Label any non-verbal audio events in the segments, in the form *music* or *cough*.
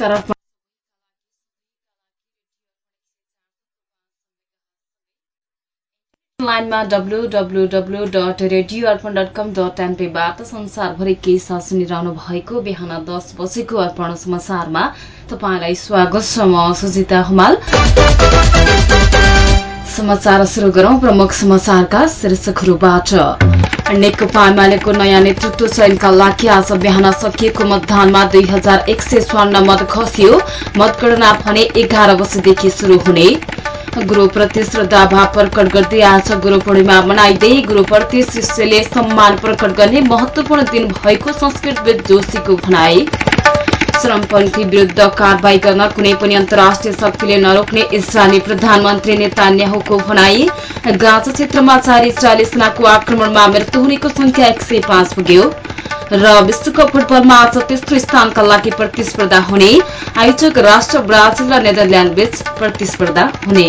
नमस्कार लाइनमा W W W dot radio Arpan dot com dot एनपीबाट संसारभरि केही साथ सुनिरहनु भएको बिहान दस बजेको अर्पण समाचारमा तपाईँलाई स्वागत छ म सुजिता हुमाल। समाचार शुरू गरौं प्रमुख समाचारका शीर्षकहरूबाट। नेकपा एमालेको नयाँ नेतृत्व चयनका लागि आज बिहान सकिएको मतदानमा दुई हजार एक सय स्वर्ण मत खसियो। मतगणना भने एघार बजेदेखि शुरू हुने। गुरूप्रति श्रद्धाभाव प्रकट गर्दै आज गुरू पूर्णिमा मनाइँदै गुरूप्रति शिष्यले सम्मान प्रकट गर्ने महत्वपूर्ण दिन भएको संस्कृतविद जोशीको भनाई। श्रमपन्थी विरूद्ध कारवाही गर्न कुनै पनि अन्तर्राष्ट्रिय शक्तिले नरोक्ने इजरायली प्रधानमन्त्री नेतान्याहुको भनाई। गाजा क्षेत्रमा चार इजरायली सेनाको आक्रमणमा मृत्यु हुनेको संख्या एक सय पाँच पुग्यो। र विश्वकप फुटबलमा आज तेस्रो स्थानका लागि प्रतिस्पर्धा हुने। आयोजक राष्ट्र ब्राजिल र नेदरल्याण्ड बीच प्रतिस्पर्धा हुने।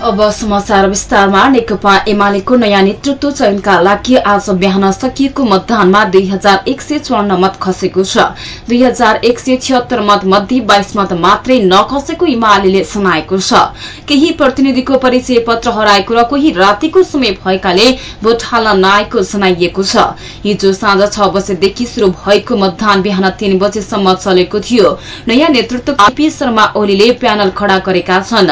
अब समाचार विस्तारमा नेकपा एमालेको नयाँ नेतृत्व चयनका लागि आज बिहान सकिएको मतदानमा दुई हजार एक सय चौन्न मत खसेको छ। दुई हजार एक सय छिहत्तर मत मध्ये बाइस मत मात्रै नखसेको एमाले सुनाएको छ। केही प्रतिनिधिको परिचय पत्र हराएको र कोही रातिको समय भएकाले भोट हाल्न नआएको जनाइएको छ। हिजो साँझ छ बजेदेखि शुरू भएको मतदान बिहान तीन बजेसम्म चलेको थियो। नयाँ नेतृत्व केपी शर्मा ओलीले प्यानल खड़ा गरेका छन्।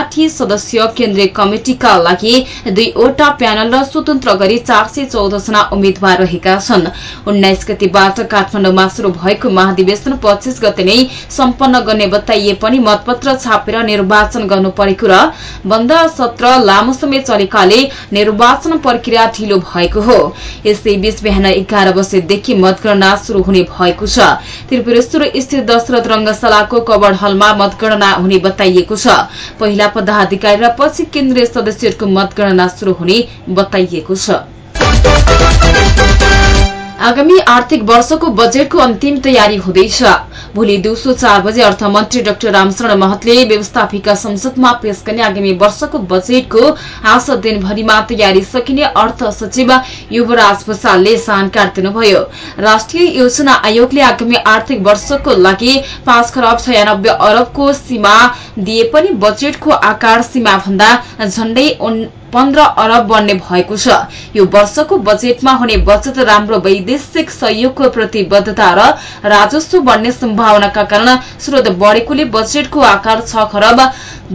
साठी सदस्य केन्द्रीय कमिटिका लागि दुईवटा प्यानल र स्वतन्त्र गरी चार सय चौध जना उम्मेद्वार रहेका छन्। उन्नाइस गतिबाट काठमाडौँमा शुरू भएको महाधिवेशन पच्चीस गते नै सम्पन्न गर्ने बताइए पनि मतपत्र छापेर निर्वाचन गर्नु परेको र बन्द सत्र लामो समय चलेकाले निर्वाचन प्रक्रिया ढिलो भएको हो। यसैबीच बिहान एघार बजेदेखि मतगणना शुरू हुने भएको छ। त्रिपुरेश्वर स्थित दशरथ रंगशालाको कवड हलमा मतगणना हुने बताइएको छ। पहिला पदाधिकारी र पछि केन्द्रीय सदस्यहरूको मतगणना शुरू हुने बताइएको छ। आगामी आर्थिक वर्षको बजेटको अन्तिम तयारी हुँदैछ। भोलि दिउँसो चार बजे अर्थमन्त्री डाक्टर रामशरण महतले व्यवस्थापिका संसदमा पेश गर्ने आगामी वर्षको बजेटको आज दिनभरिमा तयारी सकिने अर्थ सचिव युवराज भूषालले जानकारी दिनुभयो। राष्ट्रिय योजना आयोगले आगामी आर्थिक वर्षको लागि पाँच खरब छयानब्बे अरबको सीमा दिए पनि बजेटको आकार सीमा भन्दा झण्डै पन्ध्र अरब बन्ने भएको छ। यो वर्षको बजेटमा हुने बचत राम्रो वैदेशिक सहयोगको प्रतिबद्धता र राजस्व बढ्ने सम्भावनाका कारण स्रोत बढ़ेकोले बजेटको आकार छ खरब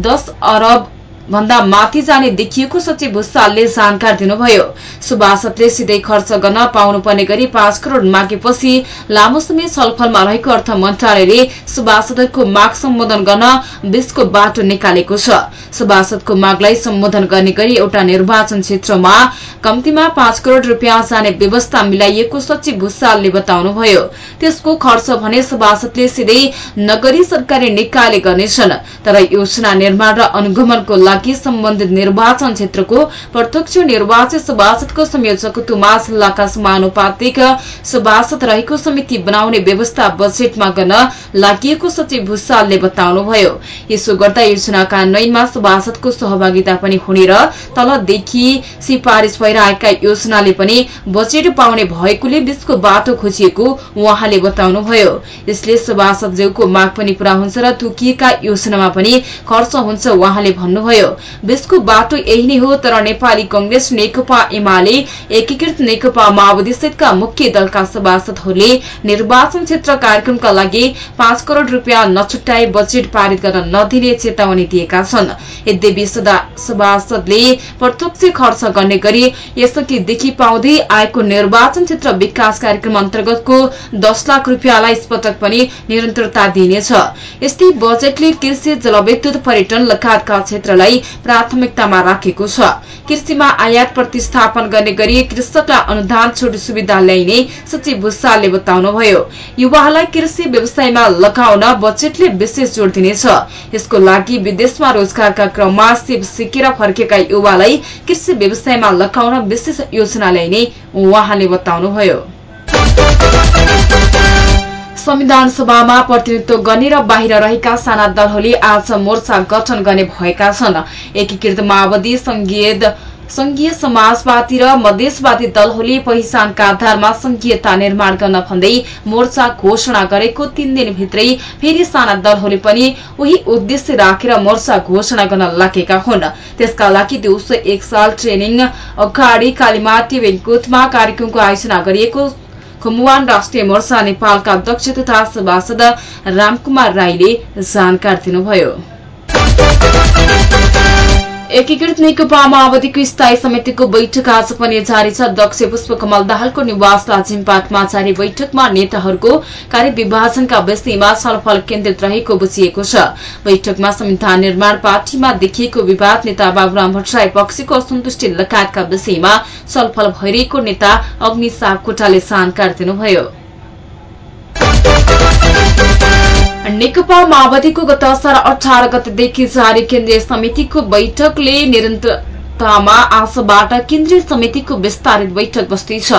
दस अरब भन्दा माथि जाने देखिएको सचिव भूषालले जानकारी दिनुभयो। सुभाषले सिधै खर्च गर्न पाउनुपर्ने गरी पाँच करोड़ मागेपछि लामो समय छलफलमा रहेको अर्थ मन्त्रालयले सुभाषको माग सम्बोधन गर्न बीचको बाटो निकालेको छ। सुभाषदको मागलाई सम्बोधन गर्ने गरी एउटा निर्वाचन क्षेत्रमा कम्तीमा पाँच करोड़ रूपियाँ जाने व्यवस्था मिलाइएको सचिव भूषालले बताउनुभयो। त्यसको खर्च भने सभासदले सिधै नगरी सरकारी निकायले गर्नेछन् तर योजना निर्माण र अनुगमनको लागि लागि सम्बन्धित निर्वाचन क्षेत्रको प्रत्यक्ष निर्वाचित सभासदको संयोजक तुमा जिल्लाका समानुपातिक सभासद रहेको समिति बनाउने व्यवस्था बजेटमा गर्न लागि सचिव भूषालले बताउनुभयो। यसो गर्दा योजना कार्यान्वयनमा सभासदको सहभागिता पनि हुने र तलदेखि सिफारिश भइरहेका योजनाले पनि बजेट पाउने भएकोले बीचको बाटो खोजिएको उहाँले बताउनुभयो। यसले सभासदज्यूको माग पनि पूरा हुन्छ र तोकिएका योजनामा पनि खर्च हुन्छ उहाँले भन्नुभयो। भयो। बीचको बाटो यही नै हो तर नेपाली कंग्रेस नेकपा एमाले एकीकृत नेकपा माओवादी सहितका मुख्य दलका सभासदहरूले निर्वाचन क्षेत्र कार्यक्रमका लागि पाँच करोड़ रूपियाँ नछुट्याए बजेट पारित गर्न नदिने चेतावनी दिएका छन्। यद्यपि सभासदले प्रत्यक्ष खर्च गर्ने गरी यसअघिदेखि पाउँदै आएको निर्वाचन क्षेत्र विकास कार्यक्रम अन्तर्गतको दस लाख रूपियाँलाई यसपटक पनि निरन्तरता दिइनेछ यस्तै बजेटले कृषि जलविद्युत पर्यटन लगायतका क्षेत्रलाई प्राथमिकतामा राखेको छ। कृषिमा आयात प्रतिस्थापन गर्ने गरी कृषकलाई अनुदान छुट सुविधा ल्याइने सचिव भूषालले बताउनुभयो। युवाहरूलाई कृषि व्यवसायमा लगाउन बजेटले विशेष जोड़ दिनेछ। यसको लागि विदेशमा रोजगारका क्रममा सिप सिकेर फर्केका युवालाई कृषि व्यवसायमा लगाउन विशेष योजना ल्याइने उहाँले बताउनुभयो। संविधान सभामा प्रतिनिधित्व गर्ने र बाहिर रहेका साना दलहरूले आज मोर्चा गठन गर्ने भएका छन्। एकीकृत माओवादी संघीय समाजवादी र मधेसवादी दलहरूले पहिचानका आधारमा संघीयता निर्माण गर्न भन्दै मोर्चा घोषणा गरेको तीन दिनभित्रै फेरि साना दलहरूले पनि उही उद्देश्य राखेर मोर्चा घोषणा गर्न लागेका हुन्। त्यसका लागि दिउँसो एक साल ट्रेनिङ अगाडि कालीमाटी वेलकुटमा कार्यक्रमको आयोजना गरिएको खुमुवान राष्ट्रिय मोर्चा नेपालका अध्यक्ष तथा सभासद रामकुमार राईले जानकारी दिनुभयो एकीकृत नेकपा माओवादीको स्थायी समितिको बैठक आज पनि जारी छ। अध्यक्ष पुष्पकमल दाहालको निवास लाजिमपाटमा जारी बैठकमा नेताहरूको कार्यविभाजनका विषयमा छलफल केन्द्रित रहेको बुझिएको छ। बैठकमा संविधान निर्माण पार्टीमा देखिएको विवाद नेता बाबुराम भट्टराई पक्षको असन्तुष्टि लगायतका विषयमा छलफल भइरहेको नेता अग्नि सापकोटाले जानकारी दिनुभयो। नेकपा माओवादीको गत असार अठार गतेदेखि जारी केन्द्रीय समितिको बैठकले निरन्तरतामा आजबाट केन्द्रीय समितिको विस्तारित बैठक बस्दैछ।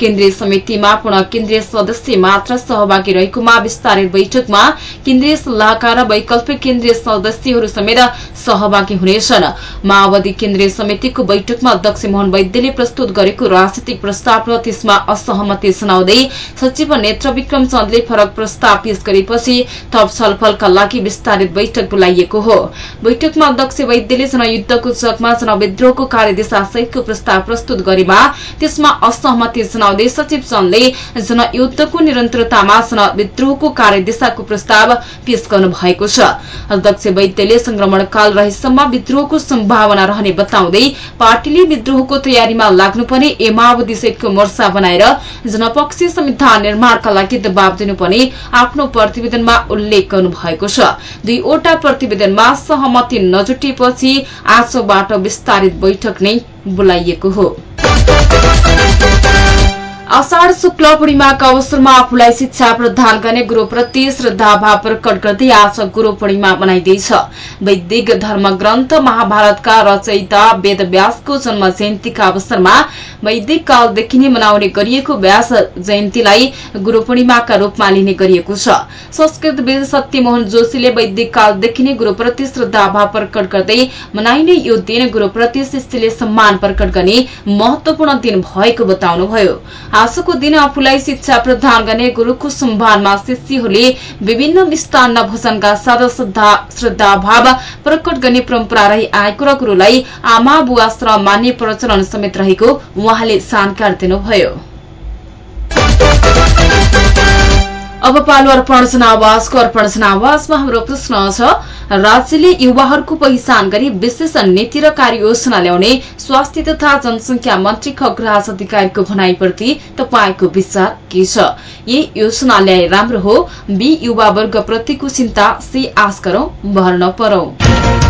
केन्द्रीय समितिमा पुनः केन्द्रीय सदस्य मात्र सहभागी रहेकोमा विस्तारित बैठकमा केन्द्रीय सल्लाहकार र वैकल्पिक केन्द्रीय सदस्यहरू समेत सहभागी हुनेछन्। माओवादी केन्द्रीय समितिको बैठकमा अध्यक्ष मोहन वैद्यले प्रस्तुत गरेको राजनीतिक प्रस्ताव र त्यसमा असहमति जनाउँदै सचिव नेत्र विक्रम चन्दले फरक प्रस्ताव पेश गरेपछि थप छलफलका लागि विस्तारित बैठक बोलाइएको हो। बैठकमा अध्यक्ष वैद्यले जनयुद्धको चकमा जनविद्रोहको कार्यदिशा सहितको प्रस्ताव प्रस्तुत गरेमा त्यसमा असहमति जनाउँदै सचिव चन्दले जनयुद्धको निरन्तरतामा जनविद्रोहको कार्यदिशाको प्रस्ताव पेश गर्नु भएको छ। अध्यक्ष वैद्यले संक्रमणकाल रहेसम्म विद्रोहको सम्भावना रहने बताउँदै पार्टीले विद्रोहको तयारीमा लाग्नुपर्ने ए माओवादी सहितको मोर्चा बनाएर जनपक्षीय संविधान निर्माणका लागि दबाव दिनुपर्ने आफ्नो प्रतिवेदनमा उल्लेख गर्नु भएको छ। दुईवटा प्रतिवेदनमा सहमति नजुटेपछि आजबाट विस्तारित बैठक नै बोलाइएको हो। आषाढ़ शुक्ल पूर्णिमाका अवसरमा आफूलाई शिक्षा प्रदान गर्ने गुरूप्रति श्रद्धाभाव प्रकट गर्दै आज गुरू पूर्णिमा मनाइँदैछ। वैदिक धर्म ग्रन्थ महाभारतका रचयिता वेद व्यासको जन्म जयन्तीका अवसरमा वैदिक कालदेखि नै मनाउने गरिएको व्यास जयन्तीलाई गुरू पूर्णिमाका रूपमा लिने गरिएको छ। संस्कृत वेद सत्यमोहन जोशीले वैदिक कालदेखि नै गुरूप्रति श्रद्धाभाव प्रकट गर्दै मनाइने यो दिन गुरूप्रति शिष्यले सम्मान प्रकट गर्ने महत्वपूर्ण दिन भएको बताउनुभयो। आजको दिन आफूलाई शिक्षा प्रदान गर्ने गुरूको सम्मानमा शिष्यहरूले विभिन्न मिष्टान्न भोजनका साथ श्रद्धाभाव प्रकट गर्ने परम्परा रही आएको र गुरूलाई आमा बुवा श्रम मान्ने प्रचलन समेत रहेको उहाँले जानकारी दिनुभयो। अब पालो अर्पण जनावासको अर्पण जनावासमा हाम्रो प्रश्न छ राज्यले युवाहरूको पहिचान गरी विशेष नीति र कार्ययोजना ल्याउने स्वास्थ्य तथा जनसंख्या मन्त्री खगराज अधिकारीको भनाइप्रति तपाईँको विचार के छ? यही योजना ल्याए राम्रो हो? बी युवावर्गप्रतिको चिन्ता सी गरौं भर्न परौं।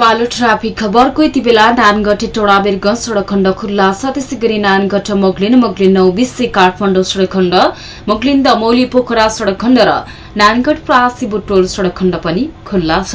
पालो ट्राफिक खबरको यति बेला नानगढ टोडा बेरगंज सड़क खण्ड खुल्ला छ। त्यसै गरी नानगढ मोगलिन मोगलिन नौ बिसे काठमाडौँ सड़क खण्ड मोगलिन दमौली पोखरा सड़क खण्ड र नानगढ प्रासी बुटोल सड़क खण्ड पनि खुल्ला छ।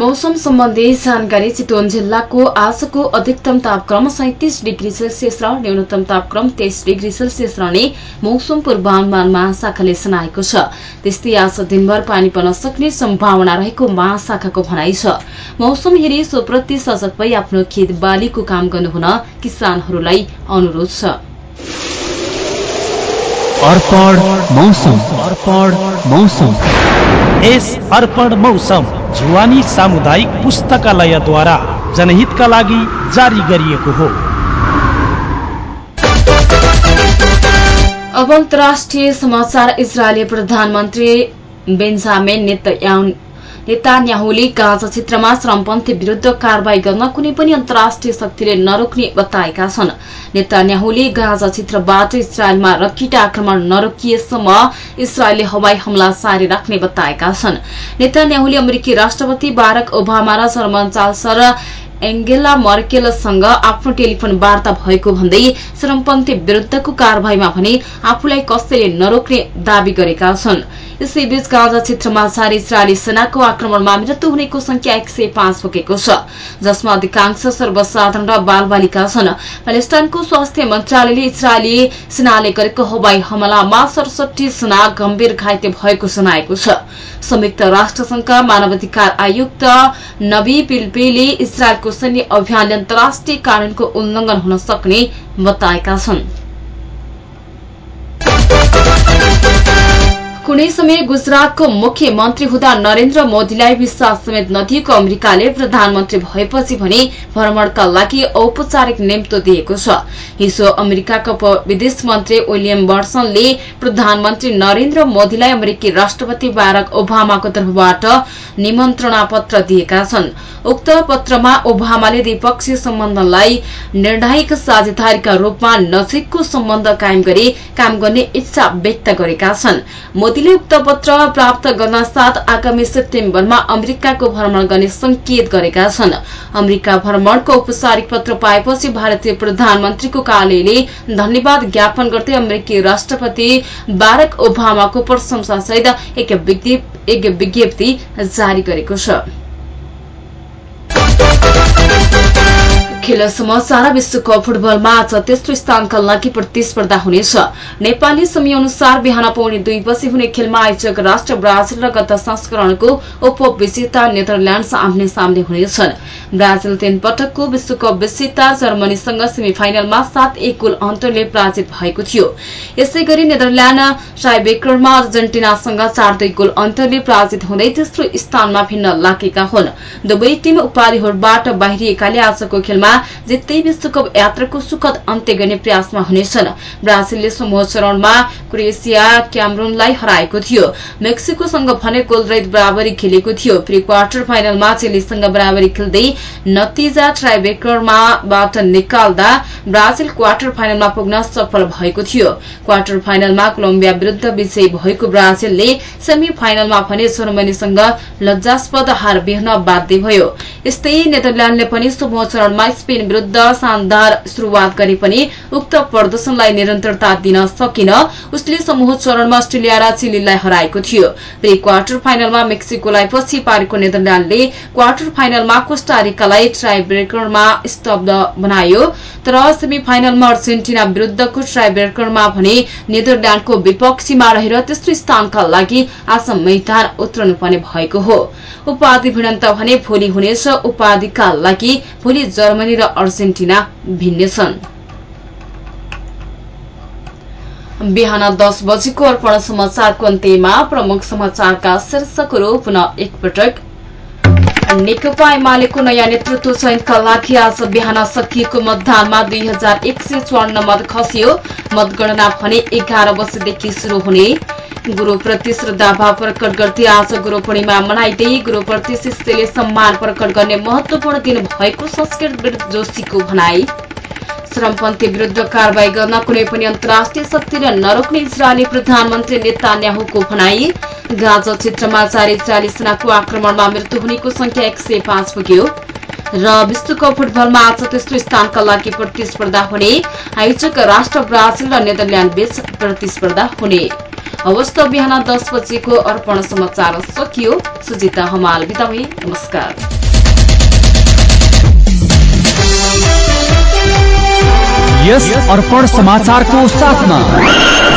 मौसम सम्बन्धी जानकारी चितवन जिल्लाको आजको अधिकतम तापक्रम सैतिस डिग्री सेल्सियस र न्यूनतम तापक्रम तेइस डिग्री सेल्सियस रहने मौसम पूर्वानुमान महाशाखाले सुनाएको छ। त्यस्तै आज दिनभर पानी पर्न सक्ने सम्भावना रहेको महाशाखाको भनाइ छ। मौसम हेरी सोप्रति सजग भई आफ्नो खेत बालीको काम गर्नुहुन किसानहरूलाई अनुरोध छ। अर्पण मौसम। अर्पण मौसम। यस अर्पण मौसम। जुवानी सामुदायिक पुस्तकालयद्वारा जनहितका लागि जारी गरिएको हो अब अन्तर्राष्ट्रिय समाचार इजरायली प्रधानमन्त्री बेन्जामिन नेतन्याहु नेतान्याहुले गाजा क्षेत्रमा श्रमपन्थी विरूद्ध कारवाही गर्न कुनै पनि अन्तर्राष्ट्रिय शक्तिले नरोक्ने बताएका छन्। नेतान्याहुले गाजा क्षेत्रबाट इजरायलमा रकिट आक्रमण नरोकिएसम्म इजरायलले हवाई हमला जारी राख्ने बताएका छन्। नेतान्याहुले अमेरिकी राष्ट्रपति बारक ओबामा र जर्मन चान्सलर एङ्गेला मर्केलसँग आफ्नो टेलिफोन वार्ता भएको भन्दै श्रमपन्थी विरूद्धको कारवाहीमा भने आफूलाई कसैले नरोक्ने दावी गरेका छन्। यसैबीच गाजा क्षेत्रमा चार इजरायली सेनाको आक्रमणमा मृत्यु हुनेको संख्या एक सय पाँच पुगेको छ जसमा अधिकांश सर्वसाधारण र बालबालिका छन्। प्यालेस्टाइनको स्वास्थ्य मन्त्रालयले इजरायली सेनाले गरेको हवाई हमलामा सडसठी सेना गम्भीर घाइते भएको जनाएको छ। संयुक्त राष्ट्रसंघका मानवाधिकार आयुक्त नबी पिल्पेले इजरायलको सैन्य अभियानले अन्तर्राष्ट्रिय कानूनको उल्लंघन हुन सक्ने बताएका छन्। कुनै समय गुजरातको मुख्यमन्त्री हुँदा नरेन्द्र मोदीलाई विश्वास समेत नदिएको अमेरिकाले प्रधानमन्त्री भएपछि भने भ्रमणका लागि औपचारिक निम्तो दिएको छ। हिजो अमेरिकाका विदेश मन्त्री विलियम वर्सनले प्रधानमन्त्री नरेन्द्र मोदीलाई अमेरिकी राष्ट्रपति बाराक ओबामाको तर्फबाट निमन्त्रणा पत्र दिएका छन्। उक्त पत्रमा ओबामाले द्विपक्षीय सम्बन्धलाई निर्णायक साझेदारीका रूपमा नजिकको सम्बन्ध कायम गरी काम गर्ने इच्छा व्यक्त गरेका छन्। मोदीले उक्त पत्र प्राप्त गर्न साथ आगामी सेप्टेम्बरमा अमेरिकाको भ्रमण गर्ने संकेत गरेका छन्। अमेरिका भ्रमणको औपचारिक पत्र पाएपछि भारतीय प्रधानमन्त्रीको कार्यालयले धन्यवाद ज्ञापन गर्दै अमेरिकी राष्ट्रपति बारक ओबामाको प्रशंसासहित एक विज्ञप्ति जारी गरेको छ। खेल समाचार विश्वकप फुटबलमा आज तेस्रो स्थानका लागि प्रतिस्पर्धा हुनेछ। नेपाली समय अनुसार बिहान पाउने दुई बजे हुने खेलमा आयोजक राष्ट्र ब्राजिल र गत संस्करणको उपविजेता नेदरल्याण्ड आम्ने सामने हुनेछन्। ब्राजिल तीन पटकको विश्वकप विजेता जर्मनीसँग सेमी फाइनलमा सात एक गोल अन्तरले पराजित भएको थियो। यसै गरी नेदरल्याण्ड ट्राइबेकरमा अर्जेन्टिनासँग चार दुई गोल अन्तरले पराजित हुँदै तेस्रो स्थानमा भिन्न लागेका हुन्। दुवै टीम उपाधिहरूबाट बाहिरिएकाले आजको खेलमा जित्दै विश्वकप यात्राको सुखद अन्त्य गर्ने प्रयासमा हुनेछन्। ब्राजिलले समूह चरणमा क्रोएसिया क्यामरूनलाई हराएको थियो। मेक्सिकोसँग भने गोलरहित बराबरी खेलेको थियो। प्री क्वार्टर फाइनलमा चिलीसँग बराबरी खेल्दै नतिजा ट्राइबेकरमाबाट निकाल्दा ब्राजिल क्वार्टर फाइनलमा पुग्न सफल भएको थियो। क्वार्टर फाइनलमा कोलम्बिया विरूद्ध विजयी भएको ब्राजिलले सेमी फाइनलमा भने जर्मनीसँग लज्जास्पद हार बिहन बाध्य भयो। यस्तै नेदरल्याण्डले पनि समूह चरणमा स्पेन विरूद्ध शानदार शुरूआत गरे पनि उक्त प्रदर्शनलाई निरन्तरता दिन सकिन उसले समूह चरणमा अस्ट्रेलिया र चिलीलाई हराएको थियो। प्री क्वार्टर फाइनलमा मेक्सिकोलाई पछि पारेको नेदरल्याण्डले क्वार्टर फाइनलमा कोष्टारिकालाई ट्राइब्रेकरमा स्तब्ध बनायो। तर सेमी फाइनलमा अर्जेन्टिना विरूद्धको ट्राइब्रेकरमा भने नेदरल्याण्डको विपक्षीमा रहेर तेस्रो स्थानका लागि आज मैदान उत्रनुपर्ने भएको हो। उपाधि भिडन्त भने भोलि हुनेछ उपाधिका लागि। भोलि जर्मनी र अर्जेन्टिना भिन्नेछन् बिहान दस बजेको अर्पण समाचारको अन्त्यमा प्रमुख समाचारका शीर्षकहरू पुनः एकपटक। नेकपा एमालेको नयाँ नेतृत्व चयनका लागि आज बिहान सकिएको मतदानमा दुई हजार एक सय चौन्न मत खसियो। मतगणना भने एघार वर्षदेखि शुरू हुने गुरूप्रति श्रद्धाभाव प्रकट गर्दै आज गुरू पूर्णिमा मनाइँदै गुरूप्रति शिष्यले सम्मान प्रकट गर्ने महत्वपूर्ण दिन भएको संस्कृत जोशीको भनाई श्रमपन्थी विरूद्ध कारवाही गर्न कुनै पनि अन्तर्राष्ट्रिय शक्तिले नरोक्ने इजरायली प्रधानमन्त्री नेतान्याहुको भनाई गाजा क्षेत्रमा चार सेनाको आक्रमणमा मृत्यु हुनेको संख्या एक सय पाँच पुग्यो। र विश्वकप फुटबलमा आज तेस्रो स्थानका लागि प्रतिस्पर्धा हुने। आयोजक राष्ट्र ब्राजिल र नेदरल्याण्ड बीच प्रतिस्पर्धा हुने। हवस् बिहान दस बजेको अर्पण समाचार सकियो। सुजिता हमाल भए नमस्कार। यस अर्पण समाचारको साथमा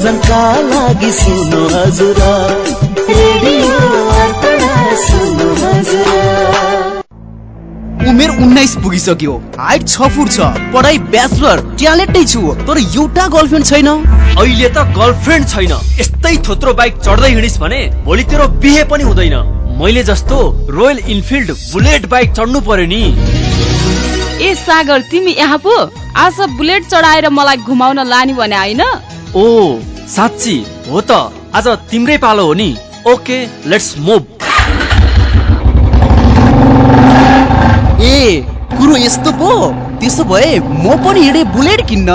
मनोरञ्जनका लागि सुन्नु हजुर। रेडियो सुन्नु हजुर। उमेर उन्नाइस पुगिसक्यो। हाइट छ फुट छ। पढाइ ब्याचलर। ट्यालेन्टै छु। तर एउटा गर्लफ्रेन्ड छैन। अहिले त गर्लफ्रेन्ड छैन। यस्तै थोत्रो बाइक चढ्दै हिँडिस भने भोलि तेरो बिहे पनि हुँदैन। मैले जस्तो रोयल इनफिल्ड बुलेट बाइक चढ्नु पर्यो नि। ए सागर तिमी यहाँ पो। आज बुलेट चढाएर मलाई घुमाउन लाने भने होइन? ओ साँच्ची हो त। आज तिम्रै पालो हो नि। Okay let's move. ए कुरो यस्तो पो। त्यसो भए म पनि हिँडे बुलेट किन्न।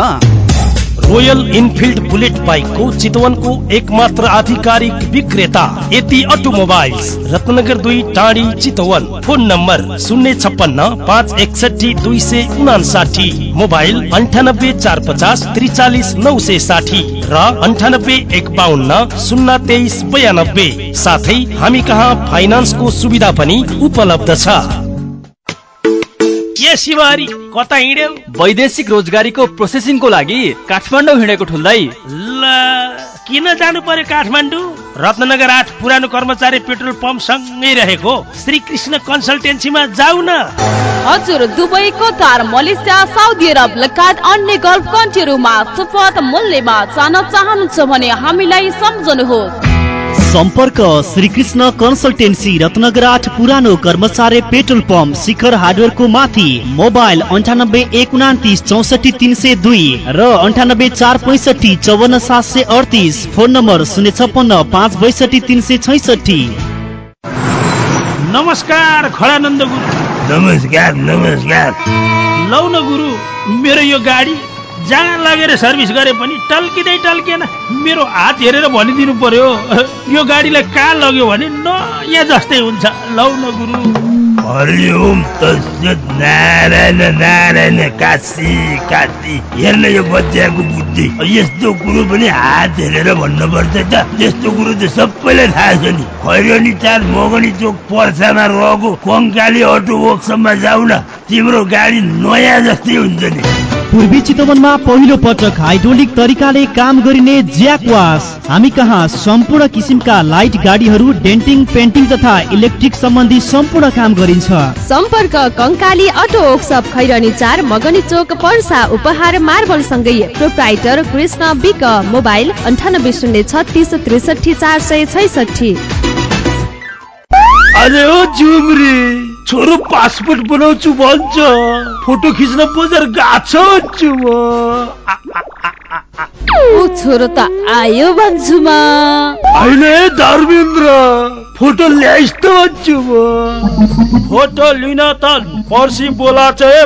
रोयल इनफिल्ड बुलेट बाइकको चितवनको एकमात्र आधिकारिक विक्रेता यति अटोमोबाइल्स रत्नगर दुई टाढी चितवन। फोन नम्बर शून्य छप्पन्न पाँच एकसठी दुई सय उनासाठी मोबाइल अन्ठानब्बे चार पचास त्रिचालिस नौ सय साठी र अन्ठानब्बे एक बाहन्न शून्य तेइस बयानब्बे। साथै हामी कहाँ फाइनान्सको सुविधा पनि उपलब्ध छ। के शिवहरी कता हिँड्यौ? वैदेशिक रोजगारीको प्रोसेसिङको लागि काठमाडौँ हिँडेको ठुल्दै ल किन जानु पर्यो काठमाडौँ? रत्नगर आठ पुरानो कर्मचारी पेट्रोल पम्प सँगै रहेको। श्री कृष्ण कन्सल्टेन्सीमा जाऊ न। हजुर Dubai Qatar Malaysia Saudi Arab लगायत अन्य गल्फ कन्ट्रीहरूमा सुपथ मूल्यमा जान चाहनुहुन्छ भने हामीलाई सम्झनुहोस्। सम्पर्क श्रीकृष्ण कन्सल्टेन्सी रत्नगर आठ पुरानो कर्मचारी पेट्रोल पम्प शिखर हार्डवेयरको माथि मोबाइल अन्ठानब्बे एक उनातिस चौसठी तिन सय दुई र अन्ठानब्बे चार पैँसठी चौवन्न सात सय अडतिस फोन नम्बर शून्य छप्पन्न पाँच बैसठी तिन सय छैसठी। नमस्कार खडानन्द गुरु। नमस्कार नमस्कार। लौ न गुरु मेरो यो गाडी जहाँ लगेर सर्भिस गरे पनि टल्किँदै टल्किएन। मेरो हात हेरेर भनिदिनु पर्यो *laughs* यो गाडीलाई कहाँ लग्यो भने नयाँ जस्तै हुन्छ। लौ न गुरु। हरिओम नारायण नारायण काशी काशी। हेर्न यो बच्चाको बुद्धि। यस्तो कुरो पनि हात हेरेर भन्नुपर्छ त। यस्तो कुरो त सबैलाई थाहा छ नि। खैरनी चार मगनी चोक पर्सामा रहेको कङ्काली अटो वर्कसपमा जाऊ न तिम्रो गाडी नयाँ जस्तै हुन्छ नि। पूर्वी चितवनमा पहिलो पटक हाइड्रोलिक तरिकाले काम गरिने ज्याक वास। हामी कहाँ सम्पूर्ण किसिमका लाइट गाडीहरू डेन्टिङ पेन्टिङ तथा इलेक्ट्रिक सम्बन्धी सम्पूर्ण काम गरिन्छ। सम्पर्क कंकाली अटो वर्कसप खैरनी चार मगनी चोक पर्सा उपहार मार्बल सँगै प्रोप्राइटर कृष्ण विक मोबाइल अन्ठानब्बे शून्य छत्तिस त्रिसठी चार सय छैसठी। छोरो पासपोर्ट बनाउँछु भन्छ। फोटो खिच्न बजार गएको छ भन्छु म छोरो त आयो भन्छु म। होइन धर्मेन्द्र फोटो ल्याइस् त भन्छु म। फोटो लिन त पर्सि बोला चाहिँ